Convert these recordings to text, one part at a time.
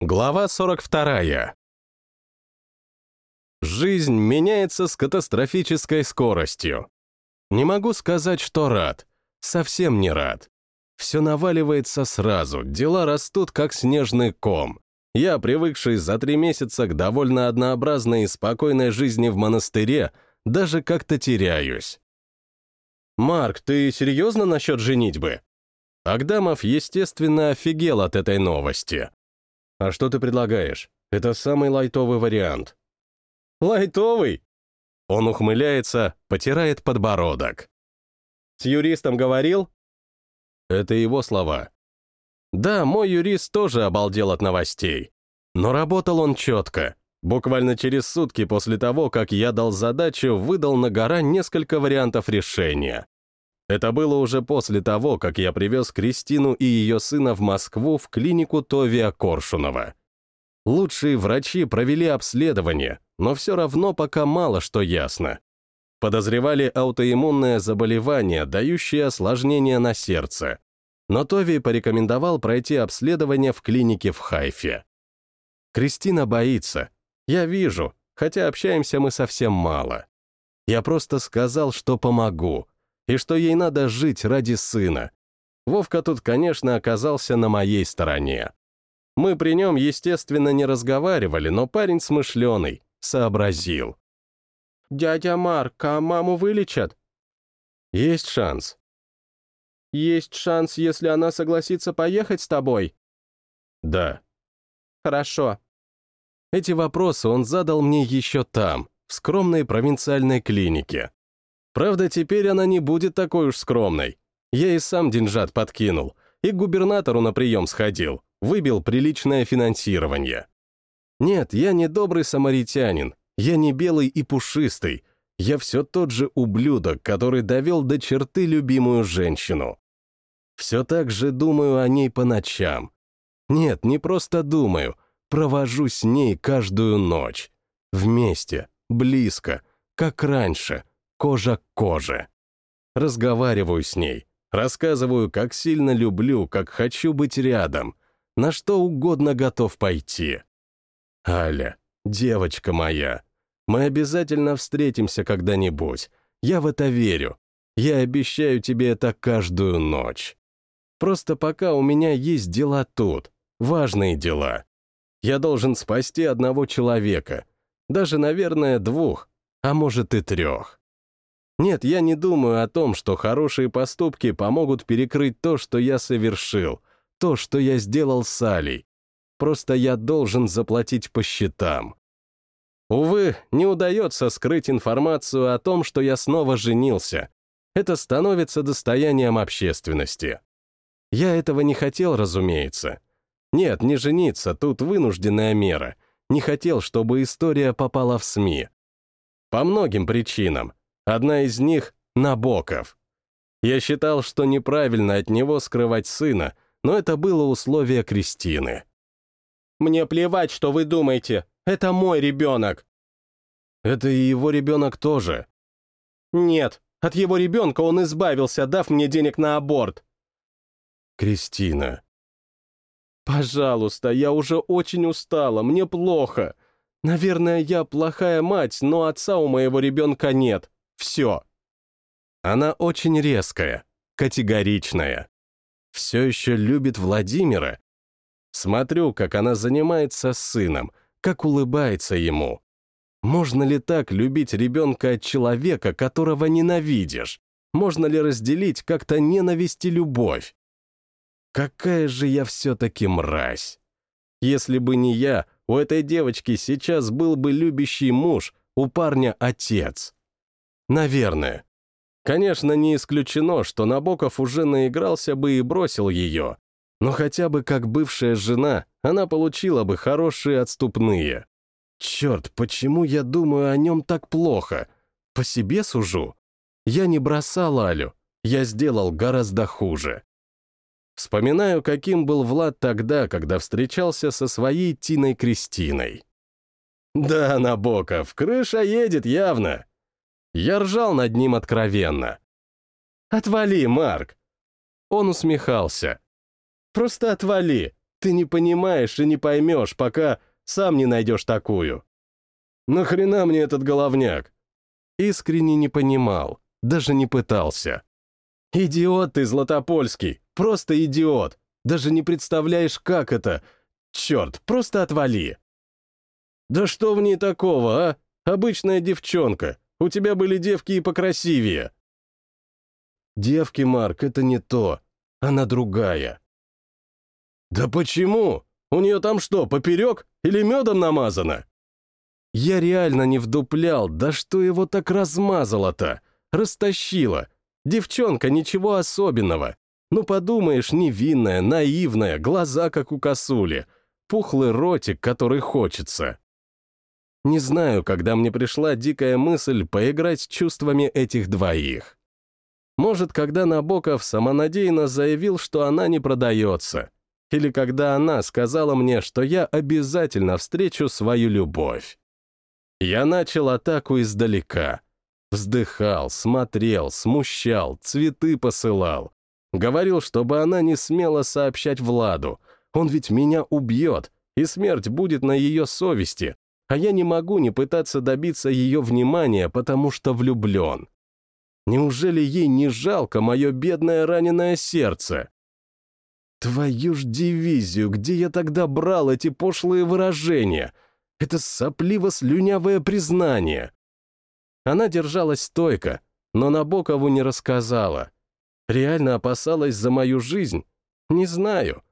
Глава 42. Жизнь меняется с катастрофической скоростью. Не могу сказать, что рад. Совсем не рад. Все наваливается сразу, дела растут, как снежный ком. Я, привыкший за три месяца к довольно однообразной и спокойной жизни в монастыре, даже как-то теряюсь. «Марк, ты серьезно насчет женитьбы?» Агдамов, естественно, офигел от этой новости. «А что ты предлагаешь? Это самый лайтовый вариант». «Лайтовый?» Он ухмыляется, потирает подбородок. «С юристом говорил?» Это его слова. Да, мой юрист тоже обалдел от новостей. Но работал он четко. Буквально через сутки после того, как я дал задачу, выдал на гора несколько вариантов решения. Это было уже после того, как я привез Кристину и ее сына в Москву в клинику Товия Коршунова. Лучшие врачи провели обследование, но все равно пока мало что ясно. Подозревали аутоиммунное заболевание, дающее осложнения на сердце. Но Тови порекомендовал пройти обследование в клинике в Хайфе. Кристина боится. Я вижу, хотя общаемся мы совсем мало. Я просто сказал, что помогу, и что ей надо жить ради сына. Вовка тут, конечно, оказался на моей стороне. Мы при нем, естественно, не разговаривали, но парень смышленый, сообразил. «Дядя Марк, а маму вылечат?» «Есть шанс». «Есть шанс, если она согласится поехать с тобой?» «Да». «Хорошо». Эти вопросы он задал мне еще там, в скромной провинциальной клинике. Правда, теперь она не будет такой уж скромной. Я и сам деньжат подкинул, и к губернатору на прием сходил, выбил приличное финансирование. Нет, я не добрый самаритянин, я не белый и пушистый, я все тот же ублюдок, который довел до черты любимую женщину. Все так же думаю о ней по ночам. Нет, не просто думаю, провожу с ней каждую ночь. Вместе, близко, как раньше, кожа к коже. Разговариваю с ней, рассказываю, как сильно люблю, как хочу быть рядом, на что угодно готов пойти. Аля, девочка моя, мы обязательно встретимся когда-нибудь. Я в это верю. Я обещаю тебе это каждую ночь. Просто пока у меня есть дела тут, важные дела. Я должен спасти одного человека, даже, наверное, двух, а может и трех. Нет, я не думаю о том, что хорошие поступки помогут перекрыть то, что я совершил, то, что я сделал с Алей. Просто я должен заплатить по счетам. Увы, не удается скрыть информацию о том, что я снова женился. Это становится достоянием общественности. Я этого не хотел, разумеется. Нет, не жениться, тут вынужденная мера. Не хотел, чтобы история попала в СМИ. По многим причинам. Одна из них — Набоков. Я считал, что неправильно от него скрывать сына, но это было условие Кристины. «Мне плевать, что вы думаете. Это мой ребенок». «Это и его ребенок тоже». «Нет, от его ребенка он избавился, дав мне денег на аборт». «Кристина». «Пожалуйста, я уже очень устала, мне плохо. Наверное, я плохая мать, но отца у моего ребенка нет. Все. Она очень резкая, категоричная. Все еще любит Владимира. Смотрю, как она занимается сыном, как улыбается ему. Можно ли так любить ребенка от человека, которого ненавидишь? Можно ли разделить как-то ненависть и любовь? Какая же я все-таки мразь. Если бы не я, у этой девочки сейчас был бы любящий муж, у парня отец. Наверное. Конечно, не исключено, что Набоков уже наигрался бы и бросил ее, но хотя бы как бывшая жена она получила бы хорошие отступные. Черт, почему я думаю о нем так плохо? По себе сужу? Я не бросал Алю, я сделал гораздо хуже. Вспоминаю, каким был Влад тогда, когда встречался со своей Тиной Кристиной. Да, Набоков, крыша едет явно. Я ржал над ним откровенно. «Отвали, Марк!» Он усмехался. «Просто отвали. Ты не понимаешь и не поймешь, пока сам не найдешь такую. Нахрена мне этот головняк? Искренне не понимал, даже не пытался. Идиот ты, Златопольский, просто идиот. Даже не представляешь, как это. Черт, просто отвали. Да что в ней такого, а? Обычная девчонка. У тебя были девки и покрасивее. Девки, Марк, это не то. Она другая. Да почему? У нее там что, поперек или медом намазано? Я реально не вдуплял, да что его так размазало-то? Растащило. Девчонка, ничего особенного. Ну, подумаешь, невинная, наивная, глаза, как у косули. Пухлый ротик, который хочется. Не знаю, когда мне пришла дикая мысль поиграть с чувствами этих двоих. Может, когда Набоков самонадеянно заявил, что она не продается. Или когда она сказала мне, что я обязательно встречу свою любовь. Я начал атаку издалека. Вздыхал, смотрел, смущал, цветы посылал. Говорил, чтобы она не смела сообщать Владу. Он ведь меня убьет, и смерть будет на ее совести, а я не могу не пытаться добиться ее внимания, потому что влюблен. Неужели ей не жалко мое бедное раненое сердце? Твою ж дивизию, где я тогда брал эти пошлые выражения? Это сопливо-слюнявое признание. Она держалась стойко, но Набокову не рассказала. Реально опасалась за мою жизнь? Не знаю.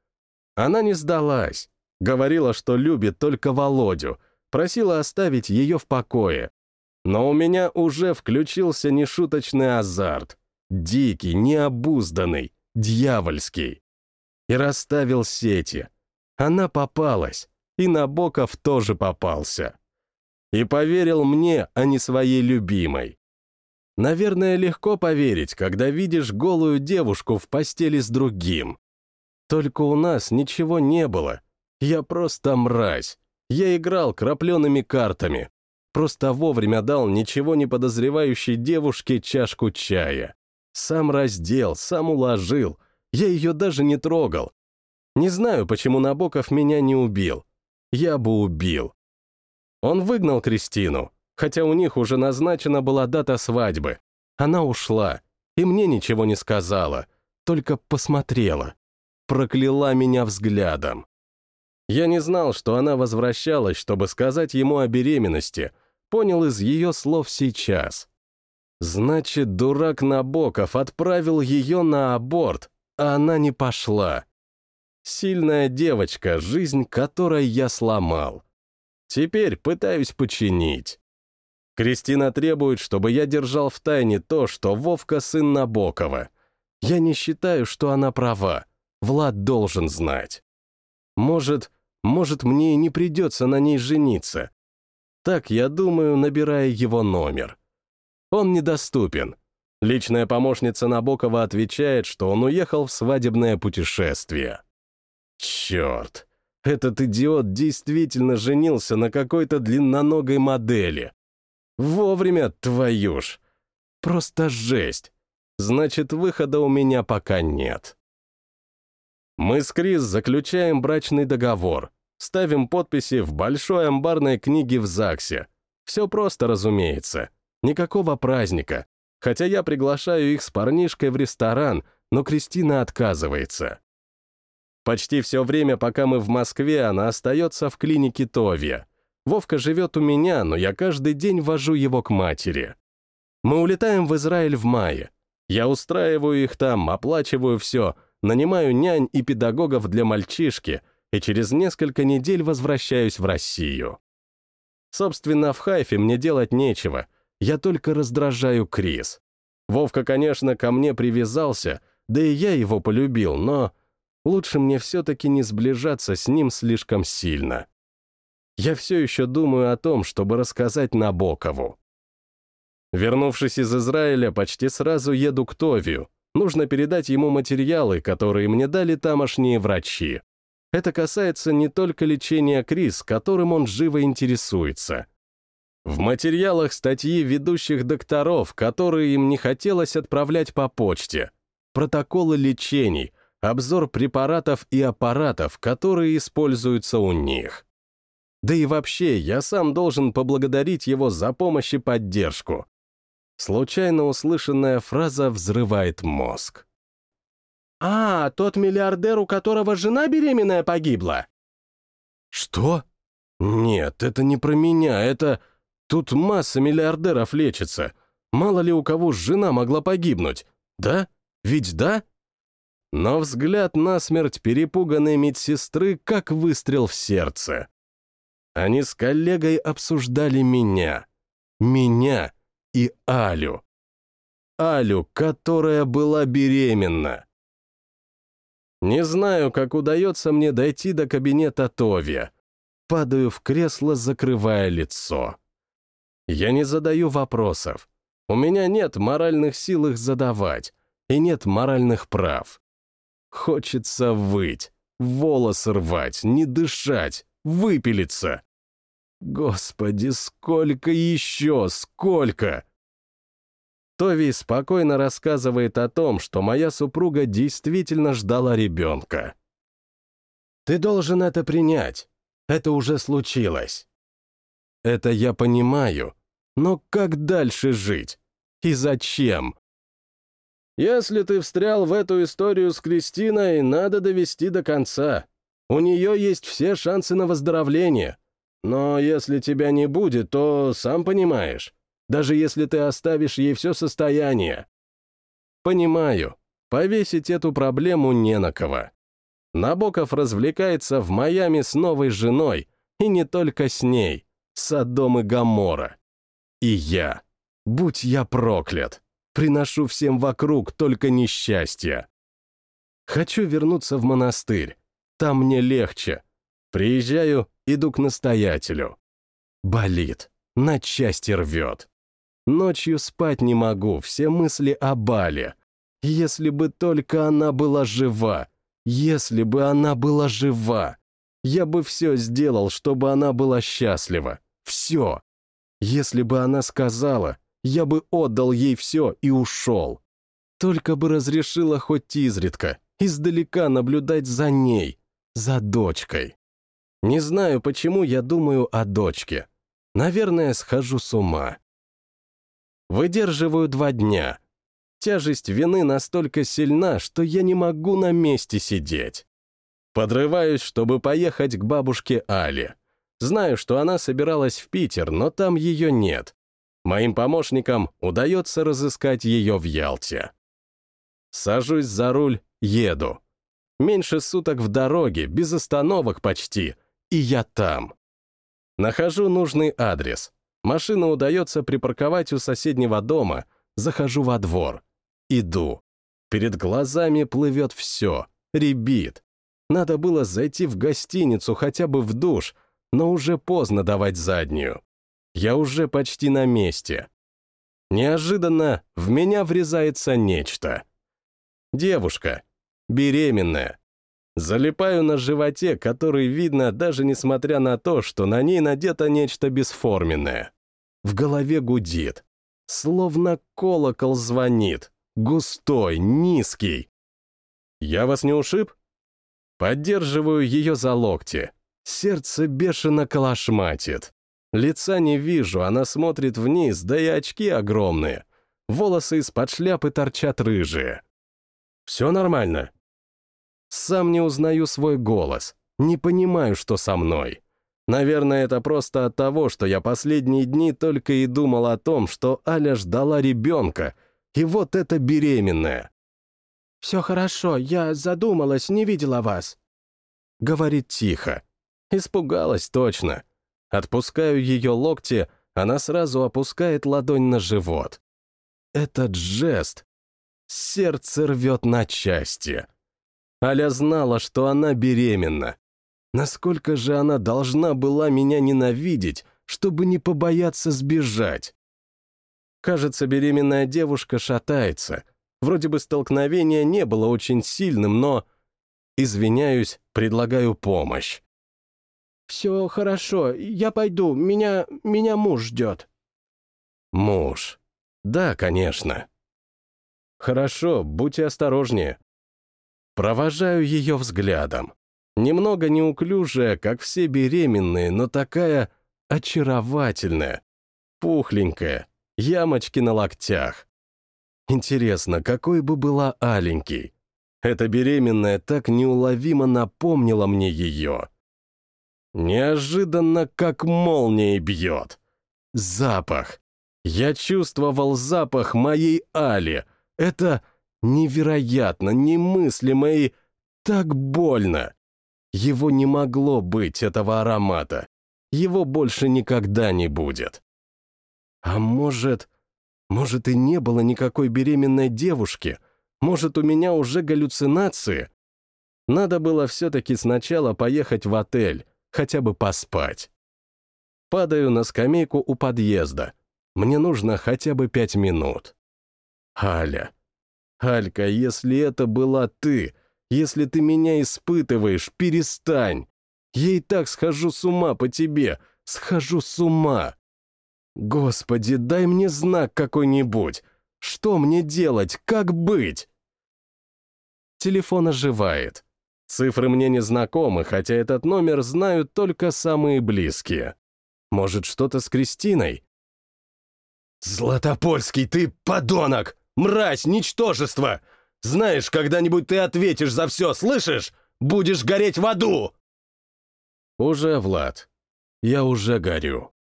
Она не сдалась. Говорила, что любит только Володю, просила оставить ее в покое. Но у меня уже включился нешуточный азарт. Дикий, необузданный, дьявольский. И расставил сети. Она попалась, и Набоков тоже попался. И поверил мне, а не своей любимой. Наверное, легко поверить, когда видишь голую девушку в постели с другим. Только у нас ничего не было. Я просто мразь. Я играл крапленными картами. Просто вовремя дал ничего не подозревающей девушке чашку чая. Сам раздел, сам уложил. Я ее даже не трогал. Не знаю, почему Набоков меня не убил. Я бы убил. Он выгнал Кристину, хотя у них уже назначена была дата свадьбы. Она ушла, и мне ничего не сказала, только посмотрела. Прокляла меня взглядом. Я не знал, что она возвращалась, чтобы сказать ему о беременности. Понял из ее слов сейчас. Значит, дурак Набоков отправил ее на аборт, а она не пошла. Сильная девочка, жизнь которой я сломал. Теперь пытаюсь починить. Кристина требует, чтобы я держал в тайне то, что Вовка сын Набокова. Я не считаю, что она права. Влад должен знать. Может, может, мне и не придется на ней жениться. Так, я думаю, набирая его номер. Он недоступен. Личная помощница Набокова отвечает, что он уехал в свадебное путешествие. Черт, этот идиот действительно женился на какой-то длинноногой модели. Вовремя, твою ж. Просто жесть. Значит, выхода у меня пока нет. Мы с Крис заключаем брачный договор, ставим подписи в большой амбарной книге в ЗАГСе. Все просто, разумеется. Никакого праздника. Хотя я приглашаю их с парнишкой в ресторан, но Кристина отказывается. Почти все время, пока мы в Москве, она остается в клинике Товья. Вовка живет у меня, но я каждый день вожу его к матери. Мы улетаем в Израиль в мае. Я устраиваю их там, оплачиваю все, нанимаю нянь и педагогов для мальчишки, и через несколько недель возвращаюсь в Россию. Собственно, в Хайфе мне делать нечего, я только раздражаю Крис. Вовка, конечно, ко мне привязался, да и я его полюбил, но лучше мне все-таки не сближаться с ним слишком сильно. Я все еще думаю о том, чтобы рассказать Набокову. Вернувшись из Израиля, почти сразу еду к Товию. Нужно передать ему материалы, которые мне дали тамошние врачи. Это касается не только лечения Крис, которым он живо интересуется. В материалах статьи ведущих докторов, которые им не хотелось отправлять по почте, протоколы лечений, обзор препаратов и аппаратов, которые используются у них. Да и вообще, я сам должен поблагодарить его за помощь и поддержку. Случайно услышанная фраза взрывает мозг. «А, тот миллиардер, у которого жена беременная погибла?» «Что? Нет, это не про меня, это... Тут масса миллиардеров лечится. Мало ли у кого жена могла погибнуть. Да? Ведь да?» Но взгляд насмерть перепуганной медсестры как выстрел в сердце. Они с коллегой обсуждали меня. Меня и Алю. Алю, которая была беременна. Не знаю, как удается мне дойти до кабинета Тови. Падаю в кресло, закрывая лицо. Я не задаю вопросов. У меня нет моральных сил их задавать, и нет моральных прав. Хочется выть, волос рвать, не дышать, выпилиться. Господи, сколько еще, сколько? Тови спокойно рассказывает о том, что моя супруга действительно ждала ребенка. «Ты должен это принять. Это уже случилось». Это я понимаю, но как дальше жить? И зачем? Если ты встрял в эту историю с Кристиной, надо довести до конца. У нее есть все шансы на выздоровление. Но если тебя не будет, то, сам понимаешь, даже если ты оставишь ей все состояние. Понимаю, повесить эту проблему не на кого. Набоков развлекается в Майами с новой женой, и не только с ней, Содом и Гамора. И я, будь я проклят, приношу всем вокруг только несчастье. Хочу вернуться в монастырь, там мне легче. Приезжаю, иду к настоятелю. Болит, на части рвет. Ночью спать не могу, все мысли о Бале. Если бы только она была жива, если бы она была жива, я бы все сделал, чтобы она была счастлива. Все. Если бы она сказала, я бы отдал ей все и ушел. Только бы разрешила хоть изредка, издалека наблюдать за ней, за дочкой. Не знаю, почему я думаю о дочке. Наверное, схожу с ума. Выдерживаю два дня. Тяжесть вины настолько сильна, что я не могу на месте сидеть. Подрываюсь, чтобы поехать к бабушке Але. Знаю, что она собиралась в Питер, но там ее нет. Моим помощникам удается разыскать ее в Ялте. Сажусь за руль, еду. Меньше суток в дороге, без остановок почти, и я там. Нахожу нужный адрес. Машину удается припарковать у соседнего дома, захожу во двор. Иду. Перед глазами плывет все, ребит. Надо было зайти в гостиницу, хотя бы в душ, но уже поздно давать заднюю. Я уже почти на месте. Неожиданно в меня врезается нечто. Девушка, беременная. Залипаю на животе, который видно даже несмотря на то, что на ней надето нечто бесформенное. В голове гудит. Словно колокол звонит. Густой, низкий. «Я вас не ушиб?» Поддерживаю ее за локти. Сердце бешено колошматит. Лица не вижу, она смотрит вниз, да и очки огромные. Волосы из-под шляпы торчат рыжие. «Все нормально?» Сам не узнаю свой голос, не понимаю, что со мной. Наверное, это просто от того, что я последние дни только и думал о том, что Аля ждала ребенка, и вот это беременная. «Все хорошо, я задумалась, не видела вас», — говорит тихо. Испугалась точно. Отпускаю ее локти, она сразу опускает ладонь на живот. Этот жест. Сердце рвет на части. Аля знала, что она беременна. Насколько же она должна была меня ненавидеть, чтобы не побояться сбежать? Кажется, беременная девушка шатается. Вроде бы столкновение не было очень сильным, но... Извиняюсь, предлагаю помощь. «Все хорошо, я пойду, меня... меня муж ждет». «Муж. Да, конечно». «Хорошо, будьте осторожнее. Провожаю ее взглядом. Немного неуклюжая, как все беременные, но такая очаровательная, пухленькая, ямочки на локтях. Интересно, какой бы была аленький? Эта беременная так неуловимо напомнила мне ее. Неожиданно, как молнией бьет. Запах. Я чувствовал запах моей Али. Это невероятно, немыслимо и так больно. Его не могло быть, этого аромата. Его больше никогда не будет. А может... Может, и не было никакой беременной девушки? Может, у меня уже галлюцинации? Надо было все-таки сначала поехать в отель, хотя бы поспать. Падаю на скамейку у подъезда. Мне нужно хотя бы пять минут. Аля. Алька, если это была ты, если ты меня испытываешь, перестань. И так схожу с ума по тебе, схожу с ума. Господи, дай мне знак какой-нибудь. Что мне делать? Как быть? Телефон оживает. Цифры мне не знакомы, хотя этот номер знают только самые близкие. Может, что-то с Кристиной? «Златопольский, ты подонок! Мразь, ничтожество! Знаешь, когда-нибудь ты ответишь за все, слышишь? Будешь гореть в аду!» «Уже, Влад, я уже горю».